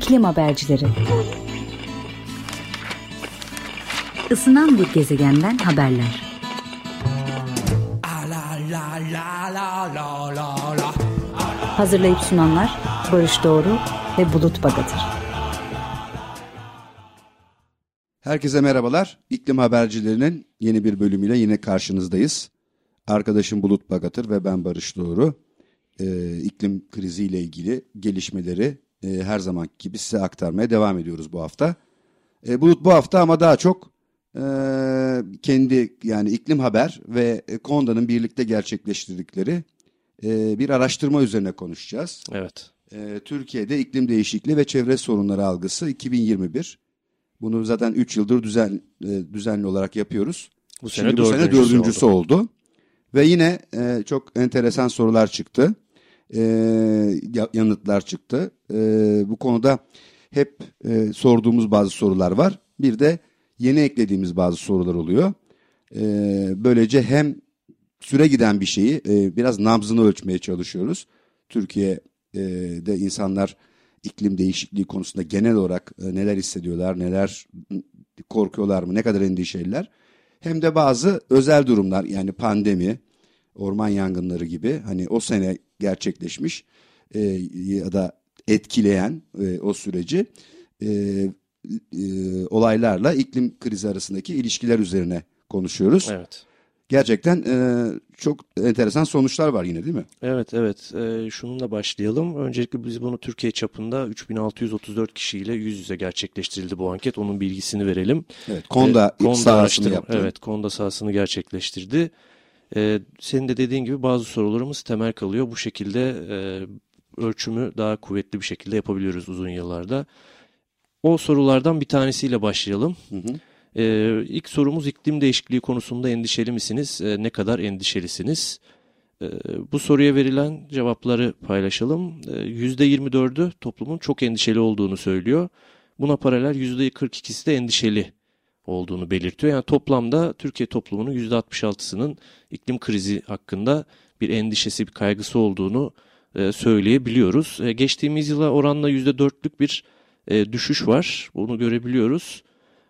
İklim Habercileri Isınan bir gezegenden haberler. Hazırlayıp sunanlar Barış Doğru ve Bulut Bagatır. Herkese merhabalar. İklim Habercilerinin yeni bir bölümüyle yine karşınızdayız. Arkadaşım Bulut Bagatır ve ben Barış Doğru. Ee, iklim kriziyle ilgili gelişmeleri e, her zaman gibi size aktarmaya devam ediyoruz bu hafta. E, Bulut bu hafta ama daha çok e, kendi yani iklim haber ve Konda'nın birlikte gerçekleştirdikleri e, bir araştırma üzerine konuşacağız. Evet. E, Türkiye'de iklim değişikliği ve çevre sorunları algısı 2021. Bunu zaten 3 yıldır düzen, e, düzenli olarak yapıyoruz. Bu sene Şimdi bu sene dördüncüsü oldu. oldu. Ve yine e, çok enteresan sorular çıktı. E, ya- yanıtlar çıktı. E, bu konuda hep e, sorduğumuz bazı sorular var. Bir de yeni eklediğimiz bazı sorular oluyor. E, böylece hem süre giden bir şeyi e, biraz nabzını ölçmeye çalışıyoruz. Türkiye'de insanlar iklim değişikliği konusunda genel olarak e, neler hissediyorlar, neler korkuyorlar mı, ne kadar endişeliler. Hem de bazı özel durumlar yani pandemi, orman yangınları gibi hani o sene gerçekleşmiş e, ya da etkileyen e, o süreci e, e, olaylarla iklim krizi arasındaki ilişkiler üzerine konuşuyoruz. Evet. Gerçekten e, çok enteresan sonuçlar var yine değil mi? Evet, evet. Ee, şununla başlayalım. Öncelikle biz bunu Türkiye çapında 3634 kişiyle yüz yüze gerçekleştirildi bu anket. Onun bilgisini verelim. Evet. Konda Ee, Konda sahasını yaptı. Evet, Konda sahasını gerçekleştirdi. Ee, senin de dediğin gibi bazı sorularımız temel kalıyor. Bu şekilde e, ölçümü daha kuvvetli bir şekilde yapabiliyoruz uzun yıllarda. O sorulardan bir tanesiyle başlayalım. Hı hı. Ee, ilk sorumuz iklim değişikliği konusunda endişeli misiniz? Ee, ne kadar endişelisiniz? Ee, bu soruya verilen cevapları paylaşalım. Ee, %24'ü toplumun çok endişeli olduğunu söylüyor. Buna paralel %42'si de endişeli olduğunu belirtiyor. Yani toplamda Türkiye toplumunun %66'sının iklim krizi hakkında bir endişesi, bir kaygısı olduğunu e, söyleyebiliyoruz. E, geçtiğimiz yıla oranla %4'lük bir e, düşüş var. Bunu görebiliyoruz.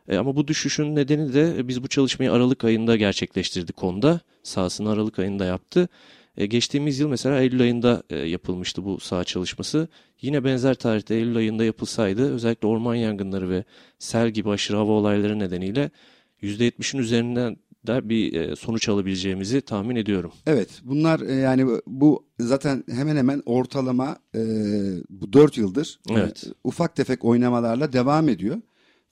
E, ama bu düşüşün nedeni de e, biz bu çalışmayı Aralık ayında gerçekleştirdik konuda. Sahasını Aralık ayında yaptı. E, geçtiğimiz yıl mesela Eylül ayında e, yapılmıştı bu saha çalışması. Yine benzer tarihte Eylül ayında yapılsaydı özellikle orman yangınları ve sel gibi aşırı hava olayları nedeniyle %70'in üzerinden de bir e, sonuç alabileceğimizi tahmin ediyorum. Evet bunlar e, yani bu zaten hemen hemen ortalama e, bu 4 yıldır Evet. ufak tefek oynamalarla devam ediyor.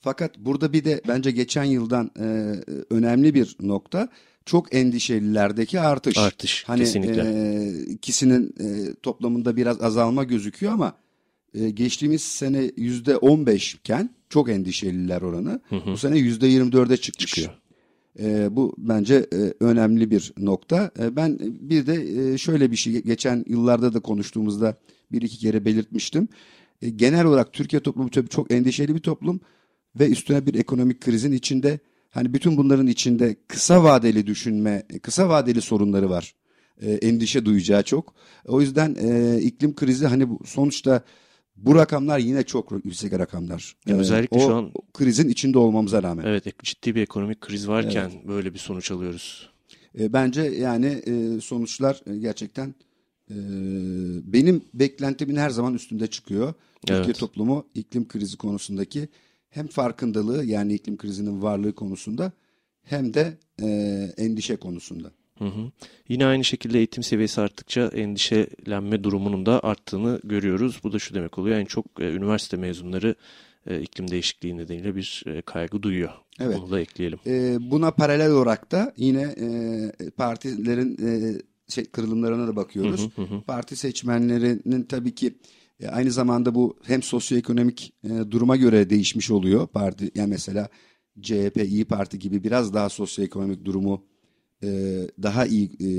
Fakat burada bir de bence geçen yıldan e, önemli bir nokta çok endişelilerdeki artış. Artış, hani kesinlikle. e, ikisinin e, toplamında biraz azalma gözüküyor ama e, geçtiğimiz sene yüzde 15 iken çok endişeliler oranı. Bu sene yüzde 24'e çıkmış. Çıkıyor. E, bu bence e, önemli bir nokta. E, ben bir de e, şöyle bir şey geçen yıllarda da konuştuğumuzda bir iki kere belirtmiştim. E, genel olarak Türkiye toplumu tabii çok endişeli bir toplum ve üstüne bir ekonomik krizin içinde hani bütün bunların içinde kısa vadeli düşünme, kısa vadeli sorunları var. E, endişe duyacağı çok. O yüzden e, iklim krizi hani bu, sonuçta bu rakamlar yine çok yüksek rakamlar. Ya E, özellikle o şu an- krizin içinde olmamıza rağmen. Evet, ciddi bir ekonomik kriz varken böyle bir sonuç alıyoruz. E, bence yani e, sonuçlar e, gerçekten e, benim beklentimin her zaman üstünde çıkıyor. Türkiye Evet. toplumu iklim krizi konusundaki hem farkındalığı yani iklim krizinin varlığı konusunda hem de e, endişe konusunda. Hı hı. Yine aynı şekilde eğitim seviyesi arttıkça endişelenme durumunun da arttığını görüyoruz. Bu da şu demek oluyor. En çok e, üniversite mezunları e, iklim değişikliği nedeniyle bir e, kaygı duyuyor. Evet. Bunu da ekleyelim. E, buna paralel olarak da yine e, partilerin e, şey, kırılımlarına da bakıyoruz. Parti seçmenlerinin tabii ki e, aynı zamanda bu hem sosyoekonomik e, duruma göre değişmiş oluyor. Parti yani mesela CHP, İyi Parti gibi biraz daha sosyoekonomik durumu e, daha iyi e,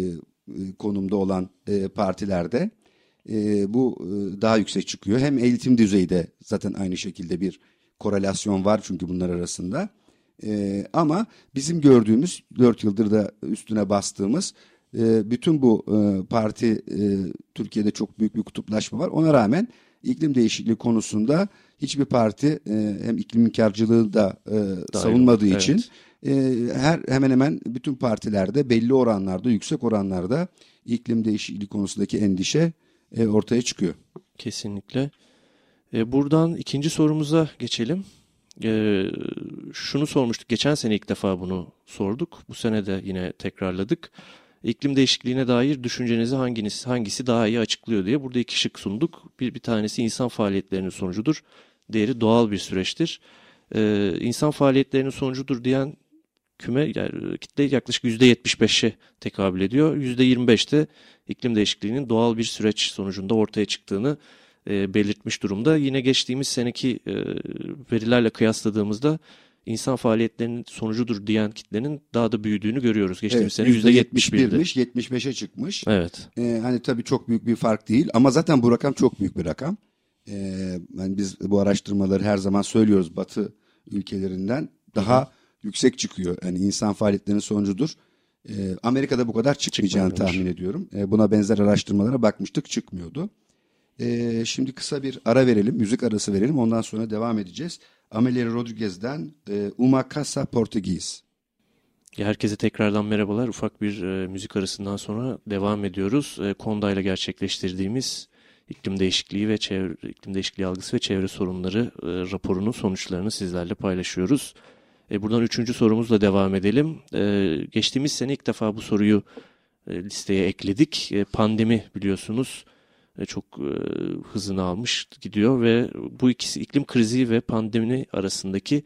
konumda olan e, partilerde e, bu e, daha yüksek çıkıyor. Hem eğitim düzeyde zaten aynı şekilde bir korelasyon var çünkü bunlar arasında. E, ama bizim gördüğümüz 4 yıldır da üstüne bastığımız e, bütün bu e, parti e, Türkiye'de çok büyük bir kutuplaşma var. Ona rağmen iklim değişikliği konusunda hiçbir parti e, hem iklim inkarcılığı da e, savunmadığı evet. için e, her hemen hemen bütün partilerde belli oranlarda, yüksek oranlarda iklim değişikliği konusundaki endişe e, ortaya çıkıyor. Kesinlikle. E, buradan ikinci sorumuza geçelim. E, şunu sormuştuk. Geçen sene ilk defa bunu sorduk. Bu sene de yine tekrarladık. İklim değişikliğine dair düşüncenizi hanginiz, hangisi daha iyi açıklıyor diye burada iki şık sunduk. Bir, bir tanesi insan faaliyetlerinin sonucudur. Diğeri doğal bir süreçtir. E, insan faaliyetlerinin sonucudur diyen küme yani kitle yaklaşık %75'e tekabül ediyor. %25'te iklim değişikliğinin doğal bir süreç sonucunda ortaya çıktığını e, belirtmiş durumda. Yine geçtiğimiz seneki e, verilerle kıyasladığımızda insan faaliyetlerinin sonucudur diyen kitlenin daha da büyüdüğünü görüyoruz. Geçtiğimiz sene %71'di. %71'miş, 75'e çıkmış. Evet. Ee, hani tabii çok büyük bir fark değil ama zaten bu rakam çok büyük bir rakam. Ee, yani biz bu araştırmaları her zaman söylüyoruz Batı ülkelerinden daha yüksek çıkıyor. Yani insan faaliyetlerinin sonucudur. Ee, Amerika'da bu kadar çıkmayacağını Çıkmıyormuş. tahmin ediyorum. Ee, buna benzer araştırmalara bakmıştık çıkmıyordu. Ee, şimdi kısa bir ara verelim, müzik arası verelim. Ondan sonra devam edeceğiz. Amelia Rodriguez'den e, Uma Casa Portuguese. Herkese tekrardan merhabalar. Ufak bir e, müzik arasından sonra devam ediyoruz. E, Konda ile gerçekleştirdiğimiz iklim değişikliği ve çevre, iklim değişikliği algısı ve çevre sorunları e, raporunun sonuçlarını sizlerle paylaşıyoruz. E, buradan üçüncü sorumuzla devam edelim. E, geçtiğimiz sene ilk defa bu soruyu e, listeye ekledik. E, pandemi biliyorsunuz e, çok e, hızını almış gidiyor ve bu ikisi iklim krizi ve pandemi arasındaki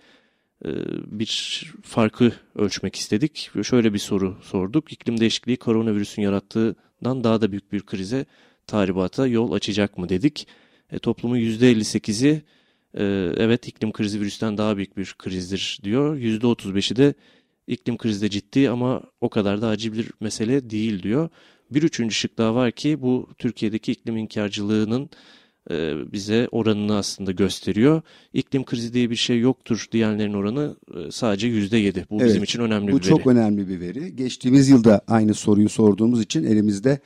e, bir farkı ölçmek istedik. Şöyle bir soru sorduk. İklim değişikliği koronavirüsün yarattığından daha da büyük bir krize, tahribata yol açacak mı dedik. E, toplumun %58'i e, evet iklim krizi virüsten daha büyük bir krizdir diyor. %35'i de iklim krizi de ciddi ama o kadar da acil bir mesele değil diyor. Bir üçüncü şık daha var ki bu Türkiye'deki iklim inkarcılığının e, bize oranını aslında gösteriyor. İklim krizi diye bir şey yoktur diyenlerin oranı e, sadece yüzde yedi. Bu Evet, bizim için önemli Bu bir veri. çok önemli bir veri. Geçtiğimiz yılda aynı soruyu sorduğumuz için elimizde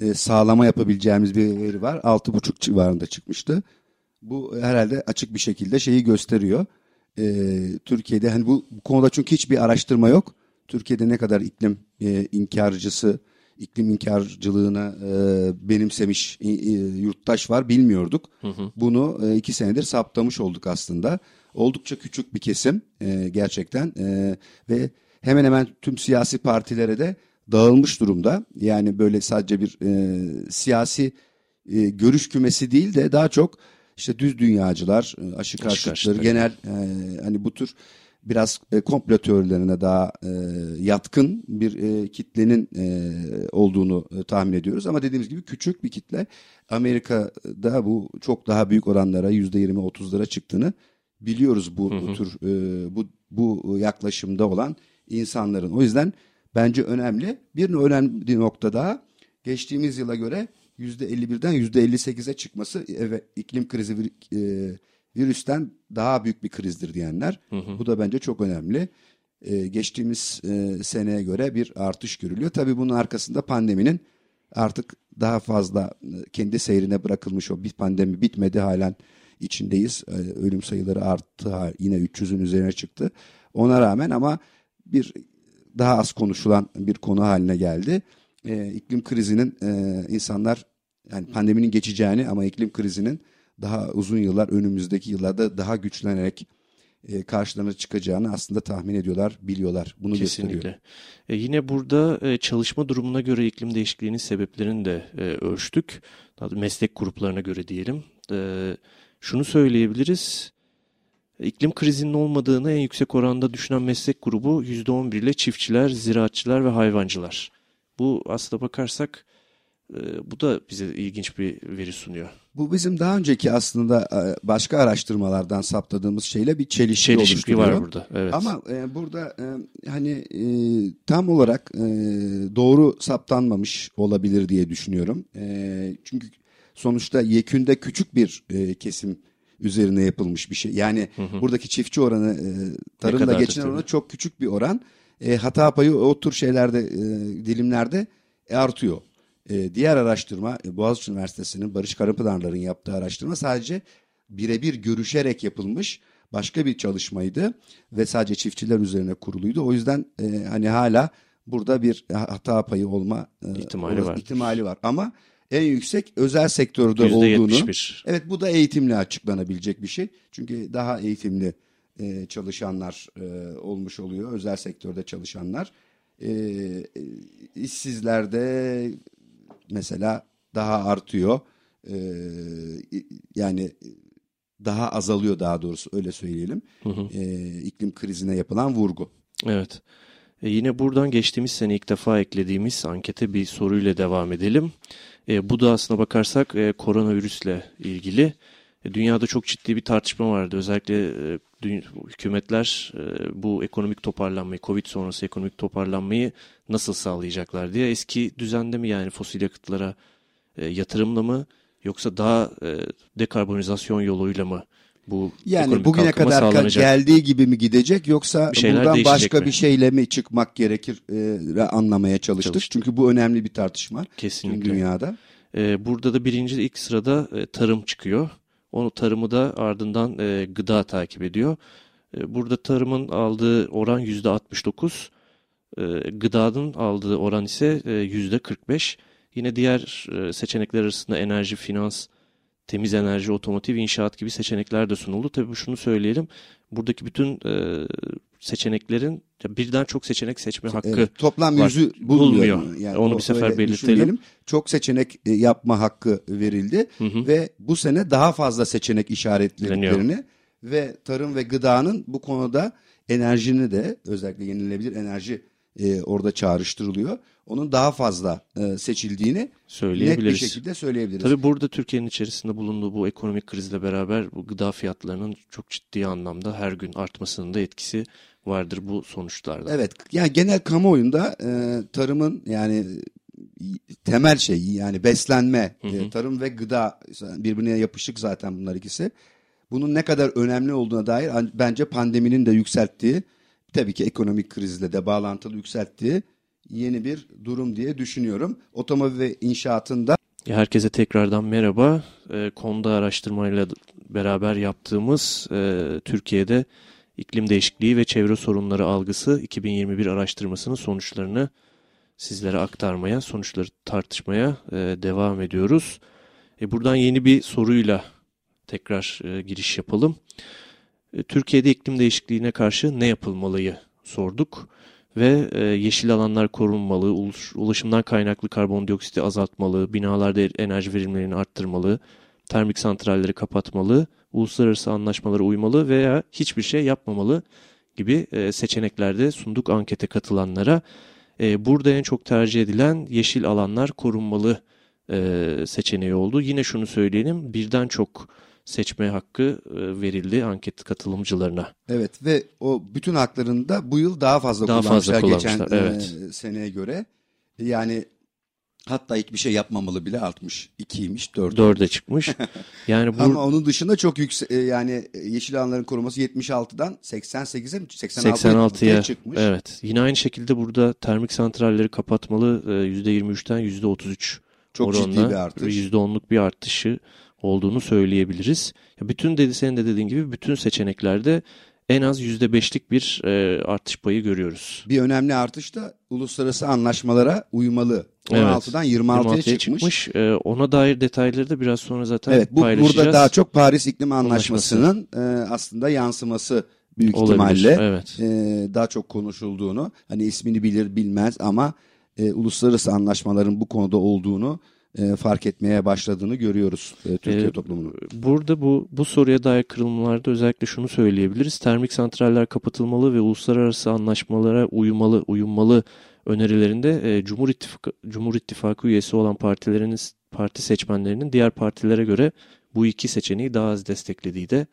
e, sağlama yapabileceğimiz bir veri var. 6,5 civarında çıkmıştı. Bu herhalde açık bir şekilde şeyi gösteriyor. E, Türkiye'de hani bu, bu konuda çünkü hiçbir araştırma yok. Türkiye'de ne kadar iklim e, inkarcısı, iklim inkarcılığına e, benimsemiş e, e, yurttaş var bilmiyorduk. Bunu e, iki senedir saptamış olduk aslında. Oldukça küçük bir kesim e, gerçekten e, ve hemen hemen tüm siyasi partilere de dağılmış durumda. Yani böyle sadece bir e, siyasi e, görüş kümesi değil de daha çok işte düz dünyacılar, e, aşı karşıtları, genel e, hani bu tür biraz e, komplo teorilerine daha e, yatkın bir e, kitlenin e, olduğunu e, tahmin ediyoruz. Ama dediğimiz gibi küçük bir kitle. Amerika'da bu çok daha büyük oranlara %20-30'lara çıktığını biliyoruz bu, bu tür e, bu bu yaklaşımda olan insanların. O yüzden bence önemli. Bir önemli nokta daha geçtiğimiz yıla göre %51'den %58'e çıkması evet iklim krizi e, virüsten daha büyük bir krizdir diyenler. Bu da bence çok önemli. E, geçtiğimiz e, seneye göre bir artış görülüyor. Tabii bunun arkasında pandeminin artık daha fazla e, kendi seyrine bırakılmış o bir pandemi bitmedi halen içindeyiz. E, ölüm sayıları arttı yine 300'ün üzerine çıktı. Ona rağmen ama bir daha az konuşulan bir konu haline geldi. E, iklim krizinin e, insanlar yani pandeminin geçeceğini ama iklim krizinin daha uzun yıllar önümüzdeki yıllarda daha güçlenerek e, karşılarına çıkacağını aslında tahmin ediyorlar, biliyorlar. Bunu gösteriyor. Kesinlikle. E, yine burada e, çalışma durumuna göre iklim değişikliğinin sebeplerini de e, ölçtük. Meslek gruplarına göre diyelim. E, şunu söyleyebiliriz. İklim krizinin olmadığını en yüksek oranda düşünen meslek grubu %11 ile çiftçiler, ziraatçılar ve hayvancılar. Bu aslına bakarsak e, bu da bize ilginç bir veri sunuyor. Bu bizim daha önceki aslında e, başka araştırmalardan saptadığımız şeyle bir çelişki, Çelişki var burada. Evet. Ama e, burada hani tam olarak doğru saptanmamış olabilir diye düşünüyorum. Çünkü sonuçta yekünde küçük bir kesim üzerine yapılmış bir şey. Yani buradaki çiftçi oranı e, tarımda tabii. oranı çok küçük bir oran. E, hata payı o tür şeylerde e, dilimlerde e, artıyor. E, diğer araştırma e, Boğaziçi Üniversitesi'nin Barış Karapınarlar'ın yaptığı araştırma sadece birebir görüşerek yapılmış başka bir çalışmaydı ve sadece çiftçiler üzerine kuruluydu. O yüzden e, hani hala burada bir hata payı olma e, ihtimali var. ihtimali var. Ama en yüksek özel sektörde olduğunu. %71. Evet bu da eğitimle açıklanabilecek bir şey. Çünkü daha eğitimli e, çalışanlar e, olmuş oluyor. Özel sektörde çalışanlar. E, e, işsizlerde mesela daha artıyor. E, yani daha azalıyor daha doğrusu öyle söyleyelim. Hı hı. E, iklim krizine yapılan vurgu. Evet. E yine buradan geçtiğimiz sene ilk defa eklediğimiz ankete bir soruyla devam edelim. E, bu da aslına bakarsak e, koronavirüsle ilgili. E, dünyada çok ciddi bir tartışma vardı. Özellikle e, hükümetler e, bu ekonomik toparlanmayı, Covid sonrası ekonomik toparlanmayı nasıl sağlayacaklar diye. Eski düzende mi yani fosil yakıtlara e, yatırımla mı yoksa daha e, dekarbonizasyon yoluyla mı bu yani bugüne kadar sağlanacak. geldiği gibi mi gidecek yoksa buradan başka mi? bir şeyle mi çıkmak gerekir e, anlamaya çalıştık. çalıştık. Çünkü bu önemli bir tartışma Kesinlikle. dünyada. E, burada da birinci ilk sırada e, tarım çıkıyor. Onu tarımı da ardından e, gıda takip ediyor. E, burada tarımın aldığı oran yüzde 69. E, gıdanın aldığı oran ise e, yüzde 45. Yine diğer e, seçenekler arasında enerji, finans, temiz enerji, otomotiv, inşaat gibi seçenekler de sunuldu. Tabii şunu söyleyelim. Buradaki bütün e, seçeneklerin birden çok seçenek seçme hakkı evet, toplam var. yüzü bulmuyor. bulmuyor. Yani Onu bir sefer belirtelim. Çok seçenek e, yapma hakkı verildi hı hı. ve bu sene daha fazla seçenek işaretlediklerini ve tarım ve gıdanın bu konuda enerjini de özellikle yenilebilir enerji e, orada çağrıştırılıyor. Onun daha fazla e, seçildiğini net bir şekilde söyleyebiliriz. Tabii burada Türkiye'nin içerisinde bulunduğu bu ekonomik krizle beraber bu gıda fiyatlarının çok ciddi anlamda her gün artmasının da etkisi vardır bu sonuçlarda. Evet yani genel kamuoyunda e, tarımın yani temel şeyi yani beslenme, hı hı. E, tarım ve gıda birbirine yapışık zaten bunlar ikisi. Bunun ne kadar önemli olduğuna dair bence pandeminin de yükselttiği tabii ki ekonomik krizle de bağlantılı yükselttiği yeni bir durum diye düşünüyorum. Otomobil ve inşaatında Herkese tekrardan merhaba. E, konuda araştırmayla beraber yaptığımız e, Türkiye'de iklim değişikliği ve çevre sorunları algısı 2021 araştırmasının sonuçlarını sizlere aktarmaya, sonuçları tartışmaya e, devam ediyoruz. E, buradan yeni bir soruyla tekrar e, giriş yapalım. E, Türkiye'de iklim değişikliğine karşı ne yapılmalıyı sorduk ve e, yeşil alanlar korunmalı, ulaşımdan kaynaklı karbondioksiti azaltmalı, binalarda enerji verimlerini arttırmalı, termik santralleri kapatmalı, uluslararası anlaşmalara uymalı veya hiçbir şey yapmamalı gibi e, seçeneklerde sunduk ankete katılanlara. Burada en çok tercih edilen yeşil alanlar korunmalı seçeneği oldu. Yine şunu söyleyelim birden çok seçme hakkı e, verildi anket katılımcılarına. Evet ve o bütün haklarını da bu yıl daha fazla daha kullanmışlar, fazla kullanmışlar geçen evet. e, seneye göre. Yani hatta hiçbir şey yapmamalı bile artmış. 2'ymiş 4'e. 4'e çıkmış. Yani bu... Ama onun dışında çok yüksek yani yeşil alanların koruması 76'dan 88'e mi 86'ya 86'ya çıkmış. Evet. Yine aynı şekilde burada termik santralleri kapatmalı %23'ten %33 çok oranla, ciddi bir artış. %10'luk bir artışı olduğunu söyleyebiliriz. Bütün dedi senin de dediğin gibi bütün seçeneklerde en az %5'lik bir e, artış payı görüyoruz. Bir önemli artış da uluslararası anlaşmalara uymalı. 16'dan evet, 26'ya 26 çıkmış. çıkmış. E, ona dair detayları da biraz sonra zaten evet, bu, paylaşacağız. Burada daha çok Paris İklim Anlaşması'nın e, aslında yansıması büyük Olabilir, ihtimalle evet. e, daha çok konuşulduğunu hani ismini bilir bilmez ama e, uluslararası anlaşmaların bu konuda olduğunu e, fark etmeye başladığını görüyoruz e, Türkiye e, toplumunun. Burada bu bu soruya dair kırılmalarda özellikle şunu söyleyebiliriz. Termik santraller kapatılmalı ve uluslararası anlaşmalara uymalı, uyulmalı önerilerinde e, Cumhur İttifakı Cumhur İttifakı üyesi olan partilerin parti seçmenlerinin diğer partilere göre bu iki seçeneği daha az desteklediği de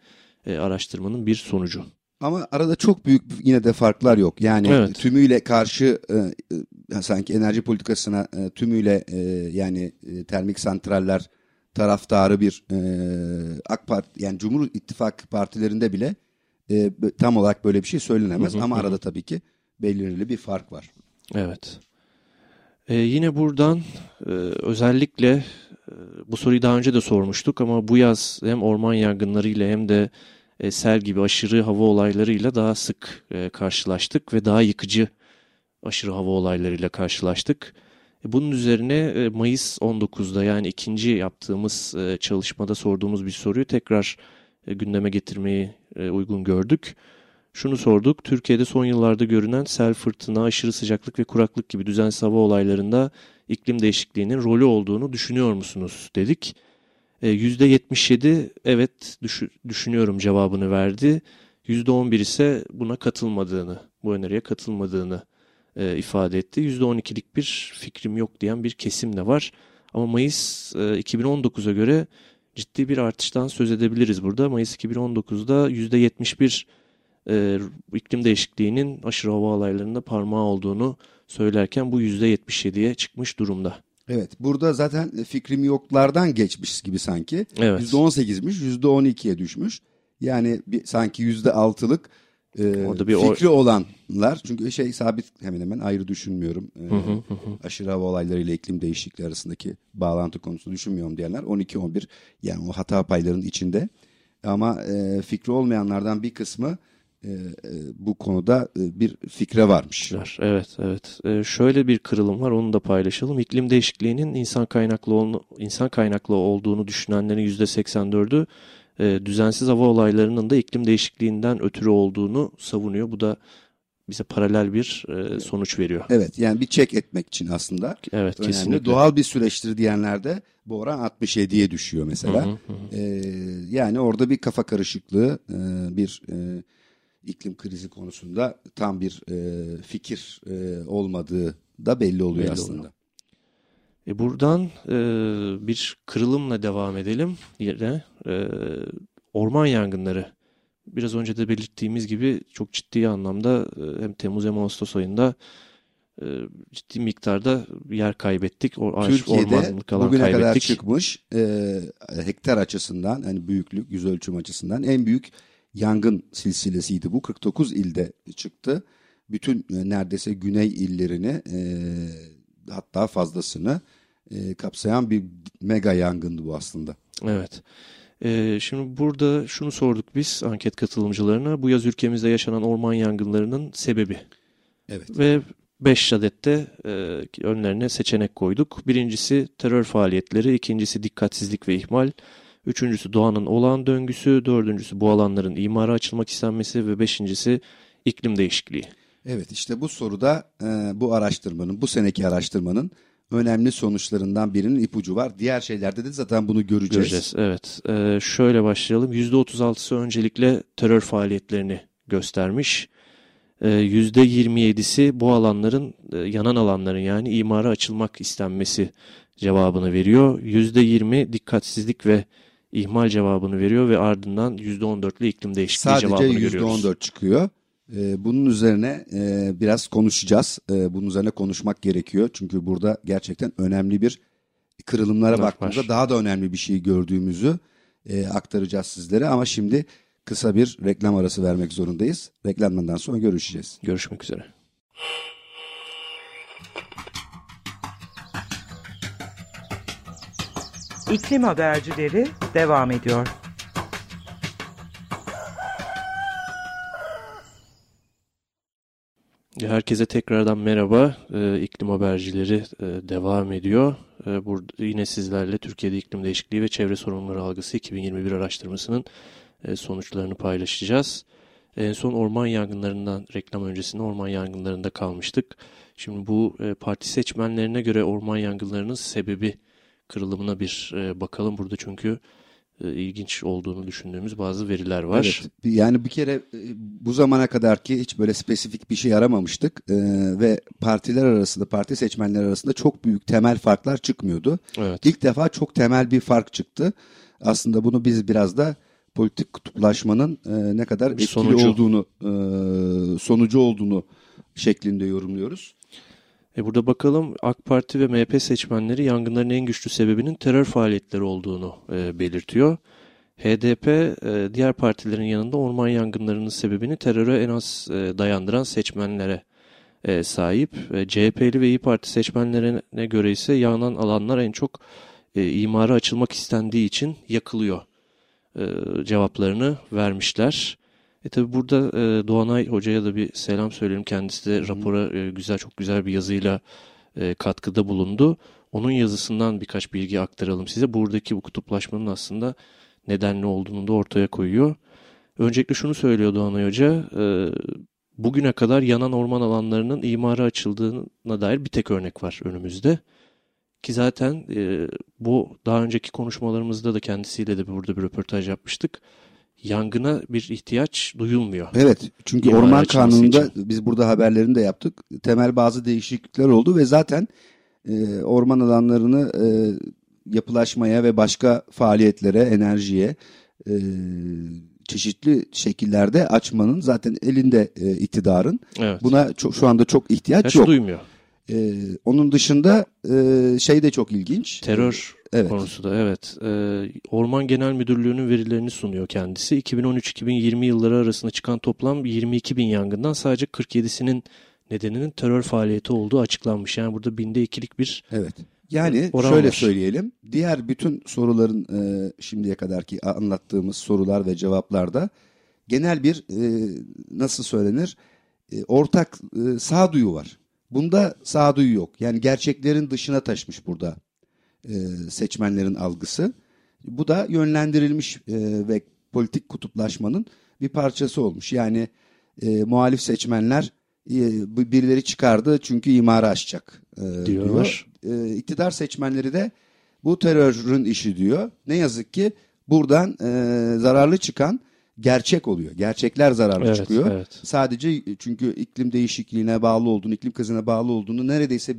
e, araştırmanın bir sonucu. Ama arada çok büyük yine de farklar yok. Yani evet. tümüyle karşı e, e, sanki enerji politikasına e, tümüyle e, yani e, termik santraller taraftarı bir e, AK Parti yani Cumhur İttifakı partilerinde bile e, tam olarak böyle bir şey söylenemez. Hı hı, Ama hı. arada tabii ki belirli bir fark var. Evet. Ee, yine buradan e, özellikle e, bu soruyu daha önce de sormuştuk ama bu yaz hem orman yangınlarıyla hem de e, sel gibi aşırı hava olaylarıyla daha sık e, karşılaştık ve daha yıkıcı aşırı hava olaylarıyla karşılaştık. E, bunun üzerine Mayıs 19'da yani ikinci yaptığımız çalışmada sorduğumuz bir soruyu tekrar gündeme getirmeyi uygun gördük. Şunu sorduk, Türkiye'de son yıllarda görünen sel, fırtına, aşırı sıcaklık ve kuraklık gibi düzensiz hava olaylarında iklim değişikliğinin rolü olduğunu düşünüyor musunuz dedik. %77 evet düşünüyorum cevabını verdi. %11 ise buna katılmadığını, bu öneriye katılmadığını ifade etti. %12'lik bir fikrim yok diyen bir kesim de var. Ama Mayıs 2019'a göre ciddi bir artıştan söz edebiliriz burada. Mayıs 2019'da %71 e, iklim değişikliğinin aşırı hava olaylarında parmağı olduğunu söylerken bu %77'ye çıkmış durumda. Evet burada zaten fikrim yoklardan geçmiş gibi sanki. Evet. %18'miş %12'ye düşmüş. Yani bir, sanki %6'lık e, Orada bir fikri or- olanlar çünkü şey sabit hemen hemen ayrı düşünmüyorum. E, hı hı hı. Aşırı hava olayları ile iklim değişikliği arasındaki bağlantı konusunu düşünmüyorum diyenler 12-11 yani o hata paylarının içinde. Ama e, fikri olmayanlardan bir kısmı e, e, bu konuda e, bir fikre varmış. Evet, evet. şöyle bir kırılım var, onu da paylaşalım. İklim değişikliğinin insan kaynaklı insan kaynaklı olduğunu düşünenlerin yüzde 84'ü düzensiz hava olaylarının da iklim değişikliğinden ötürü olduğunu savunuyor. Bu da bize paralel bir sonuç veriyor. Evet, yani bir çek etmek için aslında. Evet, önemli. kesinlikle. Doğal bir süreçtir diyenler de bu oran 67'ye düşüyor mesela. Hı hı hı. yani orada bir kafa karışıklığı, bir iklim krizi konusunda tam bir e, fikir e, olmadığı da belli oluyor belli aslında. Oluyor. E buradan e, bir kırılımla devam edelim. Yine e, orman yangınları. Biraz önce de belirttiğimiz gibi çok ciddi anlamda e, hem Temmuz hem Ağustos ayında e, ciddi miktarda yer kaybettik. O, Türkiye'de bugüne kaybettik. kadar çıkmış e, hektar açısından hani büyüklük, yüz ölçüm açısından en büyük yangın silsilesiydi bu. 49 ilde çıktı. Bütün e, neredeyse güney illerini e, hatta fazlasını e, kapsayan bir mega yangındı bu aslında. Evet. Ee, şimdi burada şunu sorduk biz anket katılımcılarına. Bu yaz ülkemizde yaşanan orman yangınlarının sebebi. Evet. Ve 5 adette e, önlerine seçenek koyduk. Birincisi terör faaliyetleri, ikincisi dikkatsizlik ve ihmal, Üçüncüsü doğanın olağan döngüsü, dördüncüsü bu alanların imara açılmak istenmesi ve beşincisi iklim değişikliği. Evet işte bu soruda e, bu araştırmanın, bu seneki araştırmanın önemli sonuçlarından birinin ipucu var. Diğer şeylerde de zaten bunu göreceğiz. Göreceğiz evet. Ee, şöyle başlayalım. %36'sı öncelikle terör faaliyetlerini göstermiş. Ee, %27'si bu alanların, e, yanan alanların yani imara açılmak istenmesi cevabını veriyor. %20 dikkatsizlik ve ihmal cevabını veriyor ve ardından %14'lü iklim değişikliği Sadece cevabını %14 görüyoruz. Sadece %14 çıkıyor. Ee, bunun üzerine e, biraz konuşacağız. Ee, bunun üzerine konuşmak gerekiyor. Çünkü burada gerçekten önemli bir kırılımlara Bak, baktığımızda var. daha da önemli bir şey gördüğümüzü e, aktaracağız sizlere. Ama şimdi kısa bir reklam arası vermek zorundayız. Reklamdan sonra görüşeceğiz. Görüşmek üzere. İklim habercileri devam ediyor. Herkese tekrardan merhaba. Ee, iklim habercileri e, devam ediyor. Ee, burada yine sizlerle Türkiye'de iklim değişikliği ve çevre sorunları algısı 2021 araştırmasının e, sonuçlarını paylaşacağız. En son orman yangınlarından reklam öncesinde orman yangınlarında kalmıştık. Şimdi bu e, parti seçmenlerine göre orman yangınlarının sebebi kırılımına bir e, bakalım burada çünkü e, ilginç olduğunu düşündüğümüz bazı veriler var. Evet, yani bir kere e, bu zamana kadar ki hiç böyle spesifik bir şey aramamıştık e, ve partiler arasında, parti seçmenler arasında çok büyük temel farklar çıkmıyordu. Evet. İlk defa çok temel bir fark çıktı. Aslında bunu biz biraz da politik kutuplaşmanın e, ne kadar etkili sonucu. olduğunu, e, sonucu olduğunu şeklinde yorumluyoruz. E burada bakalım AK Parti ve MHP seçmenleri yangınların en güçlü sebebinin terör faaliyetleri olduğunu e, belirtiyor. HDP e, diğer partilerin yanında orman yangınlarının sebebini teröre en az e, dayandıran seçmenlere e, sahip. E, CHP'li ve İyi Parti seçmenlerine göre ise yanan alanlar en çok e, imara açılmak istendiği için yakılıyor e, cevaplarını vermişler. E tabi burada e, Doğanay Hoca'ya da bir selam söyleyelim. Kendisi de rapora e, güzel çok güzel bir yazıyla e, katkıda bulundu. Onun yazısından birkaç bilgi aktaralım size. Buradaki bu kutuplaşmanın aslında nedenli olduğunu da ortaya koyuyor. Öncelikle şunu söylüyor Doğanay Hoca. E, bugüne kadar yanan orman alanlarının imara açıldığına dair bir tek örnek var önümüzde. Ki zaten e, bu daha önceki konuşmalarımızda da kendisiyle de burada bir röportaj yapmıştık. Yangına bir ihtiyaç duyulmuyor. Evet çünkü İmar orman kanununda için. biz burada haberlerini de yaptık. Temel bazı değişiklikler oldu ve zaten e, orman alanlarını e, yapılaşmaya ve başka faaliyetlere, enerjiye e, çeşitli şekillerde açmanın zaten elinde e, iktidarın. Evet. Buna çok, şu anda çok ihtiyaç ihtiyaç yok. duymuyor. E, onun dışında e, şey de çok ilginç. Terör Evet. konusu da evet. Ee, Orman Genel Müdürlüğü'nün verilerini sunuyor kendisi. 2013-2020 yılları arasında çıkan toplam 22 bin yangından sadece 47'sinin nedeninin terör faaliyeti olduğu açıklanmış. Yani burada binde ikilik bir Evet. Yani Oran şöyle var. söyleyelim. Diğer bütün soruların e, şimdiye kadarki anlattığımız sorular ve cevaplarda genel bir e, nasıl söylenir? E, ortak e, sağduyu var. Bunda sağduyu yok. Yani gerçeklerin dışına taşmış burada e, seçmenlerin algısı. Bu da yönlendirilmiş e, ve politik kutuplaşmanın bir parçası olmuş. Yani e, muhalif seçmenler e, birileri çıkardı çünkü imara açacak e, Diyorlar. diyor. E, iktidar seçmenleri de bu terörün işi diyor. Ne yazık ki buradan e, zararlı çıkan gerçek oluyor. Gerçekler zararlı Evet, çıkıyor. evet. Sadece çünkü iklim değişikliğine bağlı olduğunu, iklim krizine bağlı olduğunu neredeyse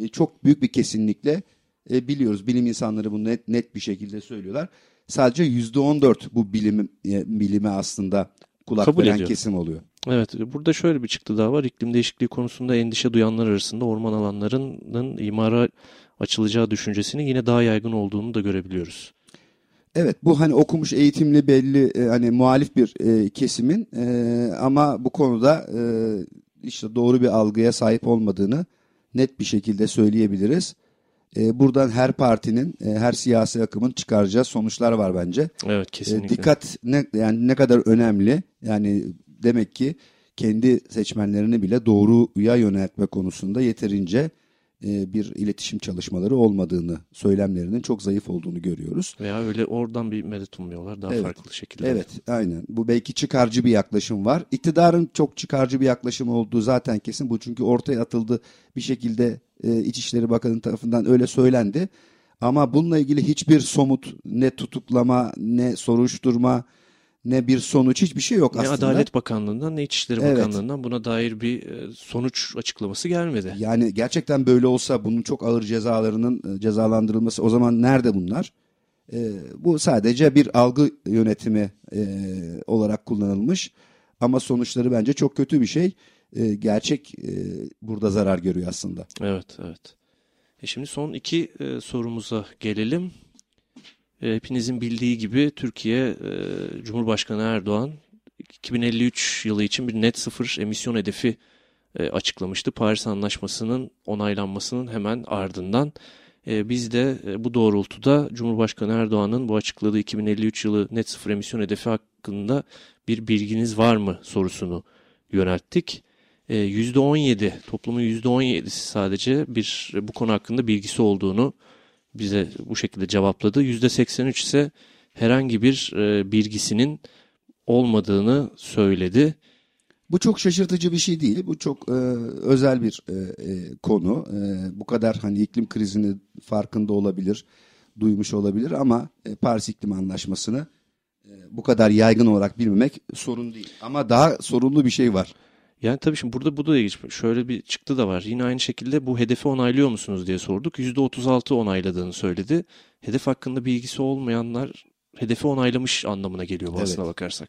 e, çok büyük bir kesinlikle e, biliyoruz. Bilim insanları bunu net, net bir şekilde söylüyorlar. Sadece yüzde on dört bu bilim, e, bilime aslında kulak Kabul veren ediyor. kesim oluyor. Evet, burada şöyle bir çıktı daha var. İklim değişikliği konusunda endişe duyanlar arasında orman alanlarının imara açılacağı düşüncesinin yine daha yaygın olduğunu da görebiliyoruz. Evet bu hani okumuş eğitimli belli e, hani muhalif bir e, kesimin e, ama bu konuda e, işte doğru bir algıya sahip olmadığını net bir şekilde söyleyebiliriz. E, buradan her partinin, e, her siyasi akımın çıkaracağı sonuçlar var bence. Evet, E, kesinlikle. dikkat ne yani ne kadar önemli. Yani demek ki kendi seçmenlerini bile doğruya yöneltme konusunda yeterince e, bir iletişim çalışmaları olmadığını, söylemlerinin çok zayıf olduğunu görüyoruz. Veya öyle oradan bir medet ummuyorlar daha Evet. farklı şekilde. Evet, aynen. Bu belki çıkarcı bir yaklaşım var. İktidarın çok çıkarcı bir yaklaşım olduğu zaten kesin. Bu çünkü ortaya atıldı bir şekilde e, İçişleri Bakanı tarafından öyle söylendi. Ama bununla ilgili hiçbir somut ne tutuklama, ne soruşturma, ne bir sonuç hiçbir şey yok Ne aslında. Adalet Bakanlığı'ndan ne İçişleri Evet. Bakanlığı'ndan buna dair bir e, sonuç açıklaması gelmedi. Yani gerçekten böyle olsa bunun çok ağır cezalarının e, cezalandırılması o zaman nerede bunlar? E, bu sadece bir algı yönetimi e, olarak kullanılmış ama sonuçları bence çok kötü bir şey. E, gerçek e, burada zarar görüyor aslında. Evet, evet. E şimdi son iki e, sorumuza gelelim. E, hepinizin bildiği gibi Türkiye e, Cumhurbaşkanı Erdoğan 2053 yılı için bir net sıfır emisyon hedefi e, açıklamıştı. Paris Anlaşması'nın onaylanmasının hemen ardından. E, biz de e, bu doğrultuda Cumhurbaşkanı Erdoğan'ın bu açıkladığı 2053 yılı net sıfır emisyon hedefi hakkında bir bilginiz var mı sorusunu yönelttik. E, %17 toplumun %17'si sadece bir bu konu hakkında bilgisi olduğunu bize bu şekilde cevapladı. %83 ise herhangi bir e, bilgisinin olmadığını söyledi. Bu çok şaşırtıcı bir şey değil. Bu çok e, özel bir e, e, konu. E, bu kadar hani iklim krizini farkında olabilir, duymuş olabilir ama e, Paris İklim Anlaşması'nı e, bu kadar yaygın olarak bilmemek sorun değil. Ama daha sorunlu bir şey var. Yani tabii şimdi burada bu da ilginç. Şöyle bir çıktı da var. Yine aynı şekilde bu hedefi onaylıyor musunuz diye sorduk. %36 onayladığını söyledi. Hedef hakkında bilgisi olmayanlar hedefi onaylamış anlamına geliyor bu Evet. aslına bakarsak.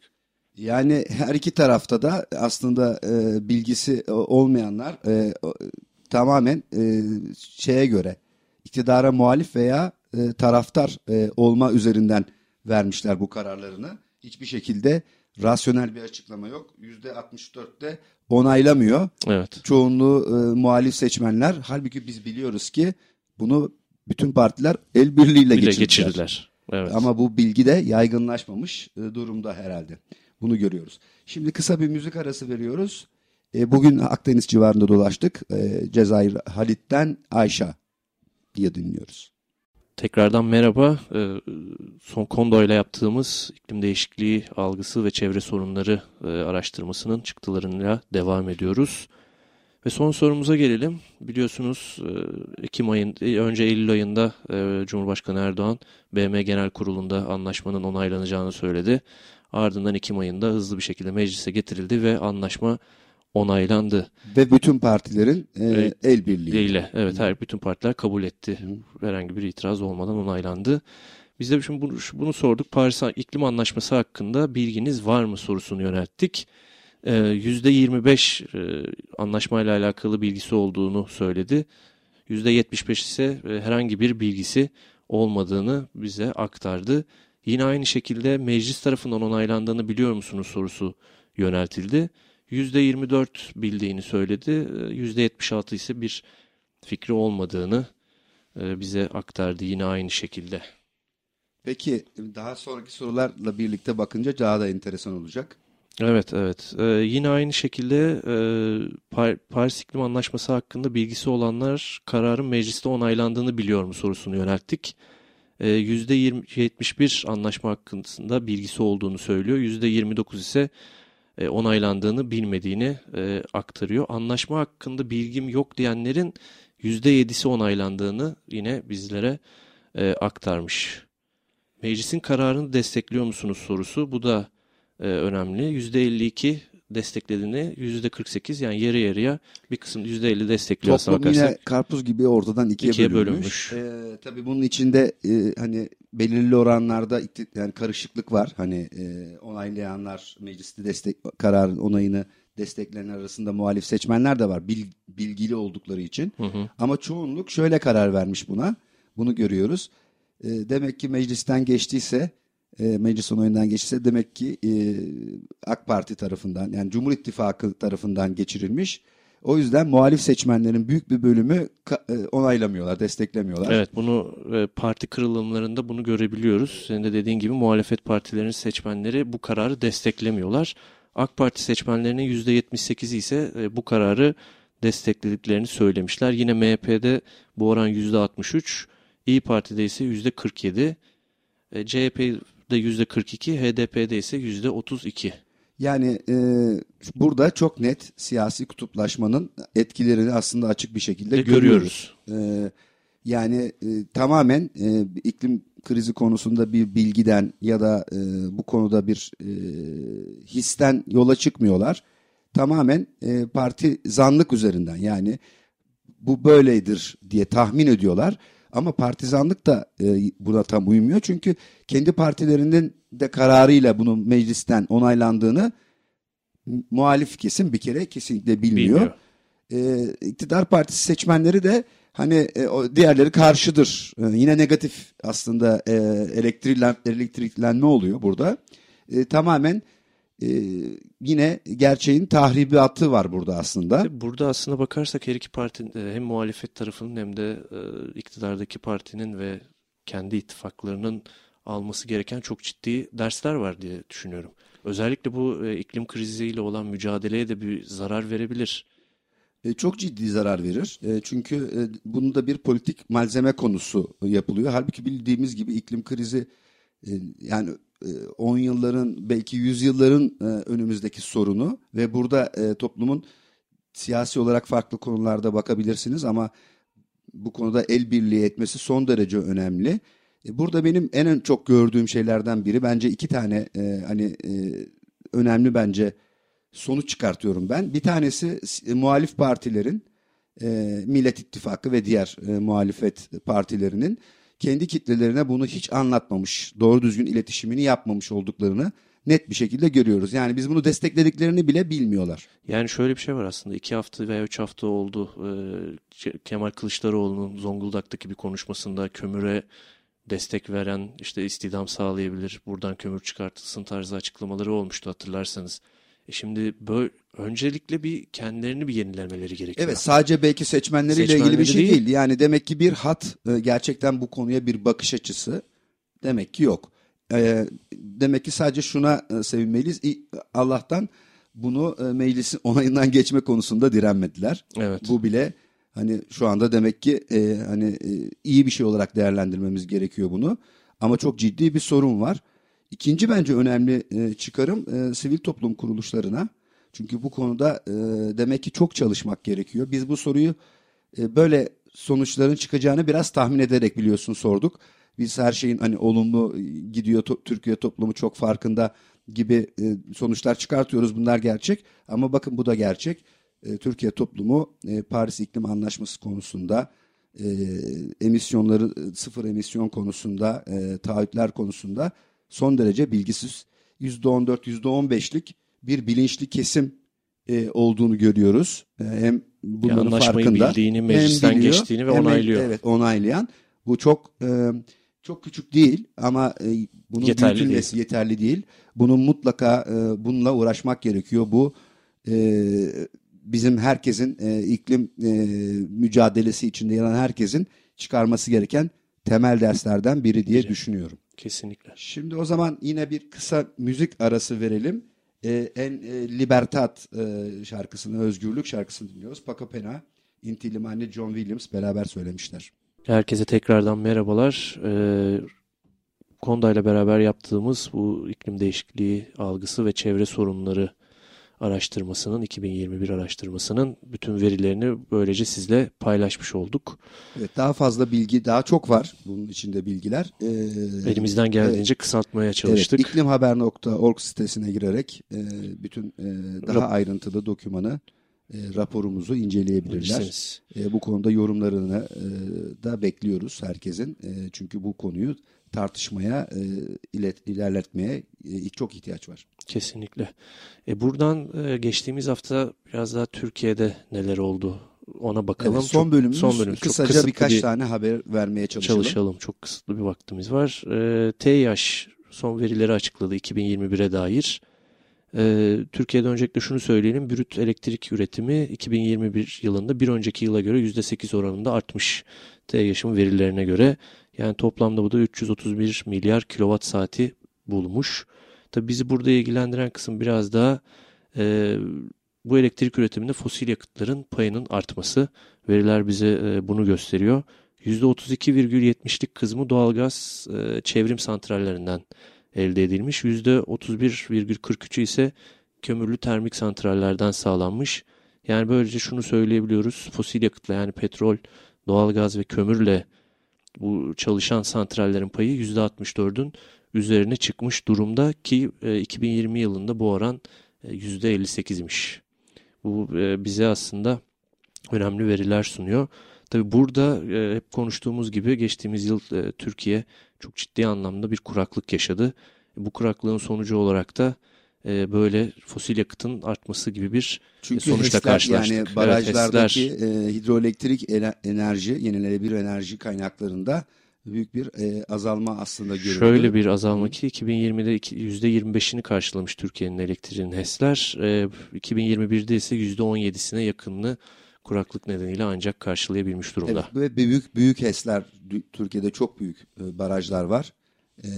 Yani her iki tarafta da aslında e, bilgisi olmayanlar e, tamamen e, şeye göre iktidara muhalif veya e, taraftar e, olma üzerinden vermişler bu kararlarını. Hiçbir şekilde rasyonel bir açıklama yok. %64'te onaylamıyor. Evet. Çoğunluğu e, muhalif seçmenler. Halbuki biz biliyoruz ki bunu bütün partiler el birliğiyle geçirdiler. geçirdiler. Evet. Ama bu bilgi de yaygınlaşmamış e, durumda herhalde. Bunu görüyoruz. Şimdi kısa bir müzik arası veriyoruz. E, bugün Akdeniz civarında dolaştık. E, Cezayir Halit'ten Ayşe diye dinliyoruz. Tekrardan merhaba. Ee, Son Kondo ile yaptığımız iklim değişikliği algısı ve çevre sorunları e, araştırmasının çıktılarıyla devam ediyoruz. Ve son sorumuza gelelim. Biliyorsunuz e, Ekim ayında, önce Eylül ayında e, Cumhurbaşkanı Erdoğan BM Genel Kurulu'nda anlaşmanın onaylanacağını söyledi. Ardından Ekim ayında hızlı bir şekilde meclise getirildi ve anlaşma onaylandı. Ve bütün partilerin e, Evet. el birliği. ile evet her bütün partiler kabul etti. Herhangi bir itiraz olmadan onaylandı. Biz de şimdi bunu, bunu sorduk. Paris İklim Anlaşması hakkında bilginiz var mı sorusunu yönelttik. Ee, %25 e, anlaşmayla alakalı bilgisi olduğunu söyledi. %75 ise e, herhangi bir bilgisi olmadığını bize aktardı. Yine aynı şekilde meclis tarafından onaylandığını biliyor musunuz sorusu yöneltildi. %24 bildiğini söyledi. Ee, %76 ise bir fikri olmadığını e, bize aktardı yine aynı şekilde. Peki daha sonraki sorularla birlikte bakınca daha da enteresan olacak. Evet, evet. Ee, yine aynı şekilde e, Par- Paris İklim Anlaşması hakkında bilgisi olanlar kararın mecliste onaylandığını biliyor mu sorusunu yönelttik. Ee, %71 anlaşma hakkında bilgisi olduğunu söylüyor. %29 ise e, onaylandığını bilmediğini e, aktarıyor. Anlaşma hakkında bilgim yok diyenlerin %7'si onaylandığını yine bizlere e, aktarmış. Meclisin kararını destekliyor musunuz sorusu. Bu da e, önemli. %52 desteklediğini %48 yani yarı yarıya bir kısım %50 destekliyor aslına Toplum bakarsak. yine karpuz gibi ortadan ikiye, İkiye bölünmüş. bölünmüş. Ee, tabii bunun içinde e, hani belirli oranlarda yani karışıklık var. Hani e, onaylayanlar mecliste destek kararın onayını destekleyenler arasında muhalif seçmenler de var. Bil- bilgili oldukları için. Hı hı. Ama çoğunluk şöyle karar vermiş buna. Bunu görüyoruz. E, demek ki meclisten geçtiyse, e, meclis onayından geçtiyse demek ki e, AK Parti tarafından yani Cumhur İttifakı tarafından geçirilmiş. O yüzden muhalif seçmenlerin büyük bir bölümü e, onaylamıyorlar, desteklemiyorlar. Evet bunu e, parti kırılımlarında bunu görebiliyoruz. Senin de dediğin gibi muhalefet partilerinin seçmenleri bu kararı desteklemiyorlar. AK Parti seçmenlerinin %78'i ise e, bu kararı desteklediklerini söylemişler. Yine MHP'de bu oran %63, İyi Parti'de ise %47, e, CHP'de %42, HDP'de ise %32. Yani e, burada çok net siyasi kutuplaşmanın etkilerini aslında açık bir şekilde Ve görüyoruz. görüyoruz. E, yani e, tamamen e, iklim krizi konusunda bir bilgiden ya da e, bu konuda bir e, histen yola çıkmıyorlar. Tamamen e, parti zanlık üzerinden yani bu böyledir diye tahmin ediyorlar. Ama partizanlık da e, buna tam uymuyor. Çünkü kendi partilerinin de kararıyla bunun meclisten onaylandığını muhalif kesim bir kere kesinlikle bilmiyor. Bilmiyor. E, iktidar partisi seçmenleri de hani e, o diğerleri karşıdır. E, yine negatif aslında e, elektriklen, elektriklenme oluyor burada. E, tamamen e, yine gerçeğin tahribatı var burada aslında. Burada aslında bakarsak her iki partinin e, hem muhalefet tarafının hem de e, iktidardaki partinin ve kendi ittifaklarının alması gereken çok ciddi dersler var diye düşünüyorum. Özellikle bu e, iklim kriziyle olan mücadeleye de bir zarar verebilir. E, çok ciddi zarar verir. E, çünkü e, bunun da bir politik malzeme konusu yapılıyor. Halbuki bildiğimiz gibi iklim krizi yani 10 yılların belki 100 yılların e, önümüzdeki sorunu ve burada e, toplumun siyasi olarak farklı konularda bakabilirsiniz ama bu konuda el birliği etmesi son derece önemli. E, Burada benim en çok gördüğüm şeylerden biri bence iki tane e, hani e, önemli bence sonuç çıkartıyorum ben. Bir tanesi e, muhalif partilerin e, Millet İttifakı ve diğer e, muhalefet partilerinin kendi kitlelerine bunu hiç anlatmamış, doğru düzgün iletişimini yapmamış olduklarını net bir şekilde görüyoruz. Yani biz bunu desteklediklerini bile bilmiyorlar. Yani şöyle bir şey var aslında iki hafta veya üç hafta oldu e, Ce- Kemal Kılıçdaroğlu'nun Zonguldak'taki bir konuşmasında kömüre destek veren işte istihdam sağlayabilir, buradan kömür çıkartılsın tarzı açıklamaları olmuştu hatırlarsanız. E şimdi böyle öncelikle bir kendilerini bir yenilemeleri gerekiyor. Evet sadece belki seçmenleriyle ilgili bir Seçmenleri şey değil. değil. Yani demek ki bir hat e, gerçekten bu konuya bir bakış açısı demek ki yok. E, demek ki sadece şuna sevinmeliyiz. Allah'tan bunu meclisin onayından geçme konusunda direnmediler. Evet. Bu bile hani şu anda demek ki hani iyi bir şey olarak değerlendirmemiz gerekiyor bunu. Ama çok ciddi bir sorun var. İkinci bence önemli e, çıkarım e, sivil toplum kuruluşlarına. Çünkü bu konuda e, demek ki çok çalışmak gerekiyor. Biz bu soruyu böyle sonuçların çıkacağını biraz tahmin ederek biliyorsun sorduk. Biz her şeyin hani olumlu gidiyor Türkiye toplumu çok farkında gibi sonuçlar çıkartıyoruz. Bunlar gerçek ama bakın bu da gerçek. Türkiye toplumu Paris İklim Anlaşması konusunda emisyonları sıfır emisyon konusunda e, taahhütler konusunda son derece bilgisiz %14 %15'lik bir bilinçli kesim e, olduğunu görüyoruz. E, hem bunların anlaşmayı farkında bildiğini, hem meclisten biliyor, geçtiğini ve hem- onaylıyor. Evet onaylayan. Bu çok e, çok küçük değil ama e, bunun Yeterli büyütülmesi yeterli değil. Bunun mutlaka e, bununla uğraşmak gerekiyor. Bu e, bizim herkesin e, iklim e, mücadelesi içinde yer alan herkesin çıkarması gereken temel derslerden biri diye düşünüyorum. Kesinlikle. Şimdi o zaman yine bir kısa müzik arası verelim. Ee, en e, Libertad e, şarkısını, özgürlük şarkısını dinliyoruz. Paco Pena, Inti Limani, John Williams beraber söylemişler. Herkese tekrardan merhabalar. Ee, Konda ile beraber yaptığımız bu iklim değişikliği algısı ve çevre sorunları araştırmasının, 2021 araştırmasının bütün verilerini böylece sizle paylaşmış olduk. Evet, daha fazla bilgi, daha çok var bunun içinde bilgiler. Ee, Elimizden geldiğince kısaltmaya evet, çalıştık. iklimhaber.org sitesine girerek e, bütün e, daha Rap- ayrıntılı dokümanı, e, raporumuzu inceleyebilirler. Bilirsiniz. E, bu konuda yorumlarını e, da bekliyoruz herkesin. E, çünkü bu konuyu tartışmaya, e, ilet, ilerletmeye e, çok ihtiyaç var. Kesinlikle. E buradan e, geçtiğimiz hafta biraz daha Türkiye'de neler oldu ona bakalım. Evet, son Çok- bölümümüz son bölüm. Çok kısaca kısıtlı birkaç bir- tane haber vermeye çalışalım. çalışalım. Çok kısıtlı bir vaktimiz var. Ee, TİH son verileri açıkladı 2021'e dair. Ee, Türkiye'de öncelikle şunu söyleyelim. Brüt elektrik üretimi 2021 yılında bir önceki yıla göre %8 oranında artmış. TİH'in verilerine göre. Yani toplamda bu da 331 milyar kilowatt saati bulmuş. Tabii bizi burada ilgilendiren kısım biraz daha e, bu elektrik üretiminde fosil yakıtların payının artması. Veriler bize e, bunu gösteriyor. %32,70'lik kısmı doğalgaz e, çevrim santrallerinden elde edilmiş. %31,43'ü ise kömürlü termik santrallerden sağlanmış. Yani böylece şunu söyleyebiliyoruz. Fosil yakıtla yani petrol, doğalgaz ve kömürle bu çalışan santrallerin payı %64'ün üzerine çıkmış durumda ki e, 2020 yılında bu oran e, %58'miş. Bu e, bize aslında önemli veriler sunuyor. Tabii burada e, hep konuştuğumuz gibi geçtiğimiz yıl e, Türkiye çok ciddi anlamda bir kuraklık yaşadı. Bu kuraklığın sonucu olarak da e, böyle fosil yakıtın artması gibi bir Çünkü sonuçla HES'ler, karşılaştık. yani Evet, barajlardaki HES'ler. e, hidroelektrik ele- enerji, yenilenebilir enerji kaynaklarında büyük bir e, azalma aslında görüldü. Şöyle bir azalma ki 2020'de iki- %25'ini karşılamış Türkiye'nin elektriğinin HES'ler. E, 2021'de ise %17'sine yakınını kuraklık nedeniyle ancak karşılayabilmiş durumda. Evet, ve büyük büyük HES'ler Türkiye'de çok büyük e, barajlar var. E,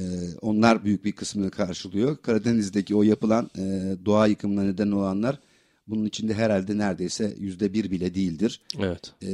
onlar büyük bir kısmını karşılıyor. Karadeniz'deki o yapılan e, doğa yıkımına neden olanlar bunun içinde herhalde neredeyse yüzde bir bile değildir. Evet. E,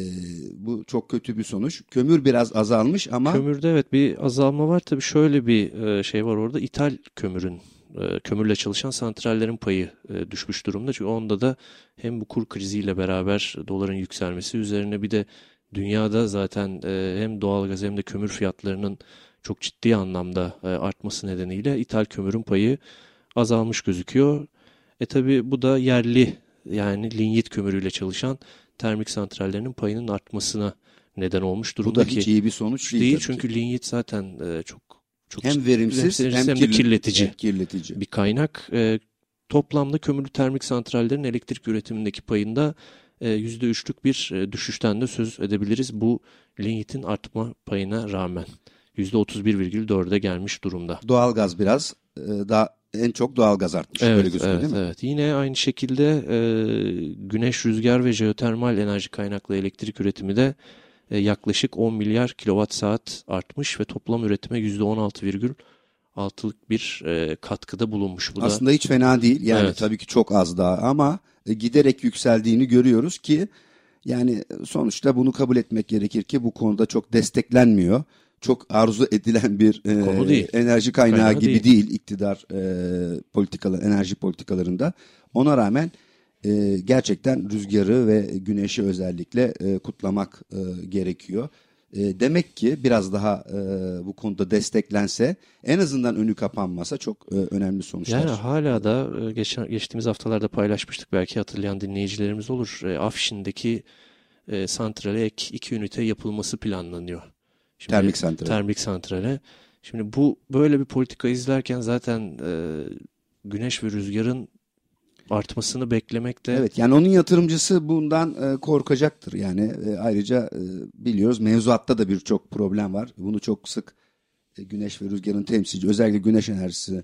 bu çok kötü bir sonuç. Kömür biraz azalmış ama Kömürde evet bir azalma var. Tabii şöyle bir e, şey var orada. İthal kömürün, e, kömürle çalışan santrallerin payı e, düşmüş durumda. Çünkü onda da hem bu kur kriziyle beraber doların yükselmesi üzerine bir de dünyada zaten hem doğalgaz hem de kömür fiyatlarının çok ciddi anlamda e, artması nedeniyle ithal kömürün payı azalmış gözüküyor. E tabii bu da yerli yani linyit kömürüyle çalışan termik santrallerinin payının artmasına neden olmuş bu durumda da ki. hiç iyi bir sonuç değil. Değil tabii ki. çünkü linyit zaten e, çok çok hem verimsiz hem, hem, de kirli- kirletici hem kirletici. bir kaynak. E, toplamda kömürlü termik santrallerin elektrik üretimindeki payında e, %3'lük bir düşüşten de söz edebiliriz bu linyitin artma payına rağmen. %31,4'e gelmiş durumda. Doğalgaz biraz e, daha en çok doğalgaz artmış. Evet, Böyle gözüküyor evet, değil mi? evet. Yine aynı şekilde e, güneş, rüzgar ve jeotermal enerji kaynaklı elektrik üretimi de e, yaklaşık 10 milyar kilowatt saat artmış ve toplam üretime %16,6'lık bir e, katkıda bulunmuş. Bu da Aslında hiç fena değil. Yani Evet. tabii ki çok az daha ama e, giderek yükseldiğini görüyoruz ki yani sonuçta bunu kabul etmek gerekir ki bu konuda çok desteklenmiyor. Çok arzu edilen bir e, Konu değil. enerji kaynağı, Kaynağı gibi değil. değil, iktidar e, politikalar, enerji politikalarında. Ona rağmen e, gerçekten rüzgarı ve güneşi özellikle e, kutlamak e, gerekiyor. E, demek ki biraz daha e, bu konuda desteklense en azından önü kapanmasa çok e, önemli sonuçlar. Yani hala da e, geçen, geçtiğimiz haftalarda paylaşmıştık belki hatırlayan dinleyicilerimiz olur. E, Afşin'deki e, santrale ek iki ünite yapılması planlanıyor. Şimdi, Termik santral. Termik santrale. Şimdi bu böyle bir politika izlerken zaten e, güneş ve rüzgarın artmasını beklemekte Evet yani onun yatırımcısı bundan e, korkacaktır. Yani e, ayrıca e, biliyoruz mevzuatta da birçok problem var. Bunu çok sık e, güneş ve rüzgarın temsilci özellikle güneş enerjisi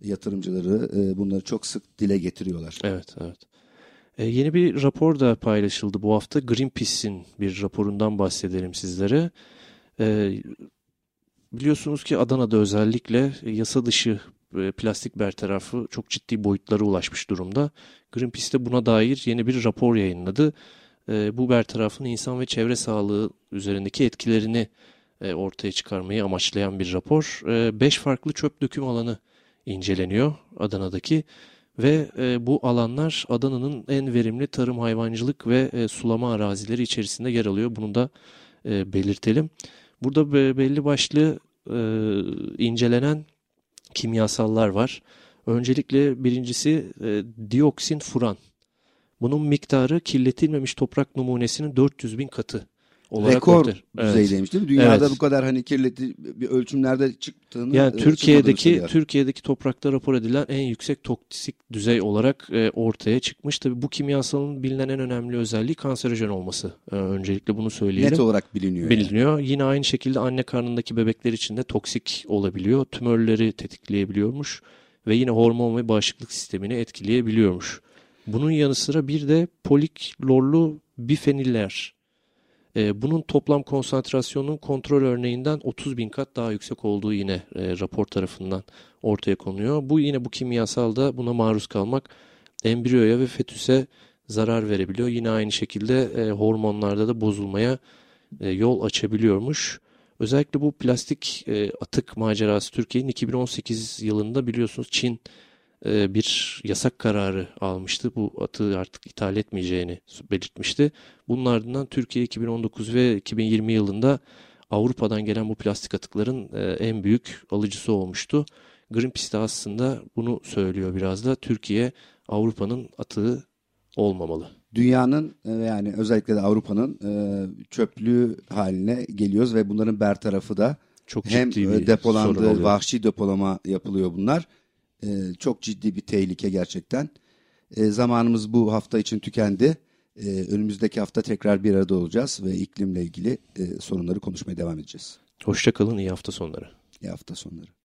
yatırımcıları e, bunları çok sık dile getiriyorlar. Evet, evet. E, yeni bir rapor da paylaşıldı bu hafta. Greenpeace'in bir raporundan bahsedelim sizlere. E, biliyorsunuz ki Adana'da özellikle yasa dışı e, plastik bertarafı çok ciddi boyutlara ulaşmış durumda. Greenpeace de buna dair yeni bir rapor yayınladı. E, bu bertarafın insan ve çevre sağlığı üzerindeki etkilerini e, ortaya çıkarmayı amaçlayan bir rapor. E, beş farklı çöp döküm alanı inceleniyor Adana'daki. Ve e, bu alanlar Adana'nın en verimli tarım, hayvancılık ve sulama arazileri içerisinde yer alıyor. Bunu da belirtelim. Burada be- belli başlı e, incelenen kimyasallar var. Öncelikle birincisi e, dioksin furan. Bunun miktarı kirletilmemiş toprak numunesinin 400 bin katı olarak Rekor ortaya- düzeydeymiş değil mi? Dünyada Evet. bu kadar hani kirleti bir ölçümlerde çıktığını Yani e, Türkiye'deki. Türkiye'deki toprakta rapor edilen en yüksek toksik düzey olarak e, ortaya çıkmış. Tabii bu kimyasalın bilinen en önemli özelliği kanserojen olması. E, öncelikle bunu söyleyelim. net olarak biliniyor. yani. Biliniyor. Yine aynı şekilde anne karnındaki bebekler için de toksik olabiliyor. Tümörleri tetikleyebiliyormuş ve yine hormon ve bağışıklık sistemini etkileyebiliyormuş. Bunun yanı sıra bir de poliklorlu bifeniller. E, bunun toplam konsantrasyonunun kontrol örneğinden 30 bin kat daha yüksek olduğu yine e, rapor tarafından ortaya konuyor. Bu yine bu kimyasalda buna maruz kalmak embriyoya ve fetüse zarar verebiliyor. Yine aynı şekilde e, hormonlarda da bozulmaya e, yol açabiliyormuş. Özellikle bu plastik e, atık macerası Türkiye'nin 2018 yılında biliyorsunuz Çin bir yasak kararı almıştı. Bu atığı artık ithal etmeyeceğini belirtmişti. Bunun ardından Türkiye 2019 ve 2020 yılında Avrupa'dan gelen bu plastik atıkların e, en büyük alıcısı olmuştu. Greenpeace de aslında bunu söylüyor biraz da. Türkiye Avrupa'nın atığı olmamalı. dünyanın e, yani özellikle de Avrupa'nın e, çöplüğü haline geliyoruz ve bunların bertarafı da Çok hem ciddi e, depolandığı vahşi depolama yapılıyor bunlar. E, çok ciddi bir tehlike gerçekten. E, zamanımız bu hafta için tükendi. E, önümüzdeki hafta tekrar bir arada olacağız ve iklimle ilgili e, sorunları konuşmaya devam edeceğiz. Hoşçakalın, iyi hafta sonları. İyi hafta sonları.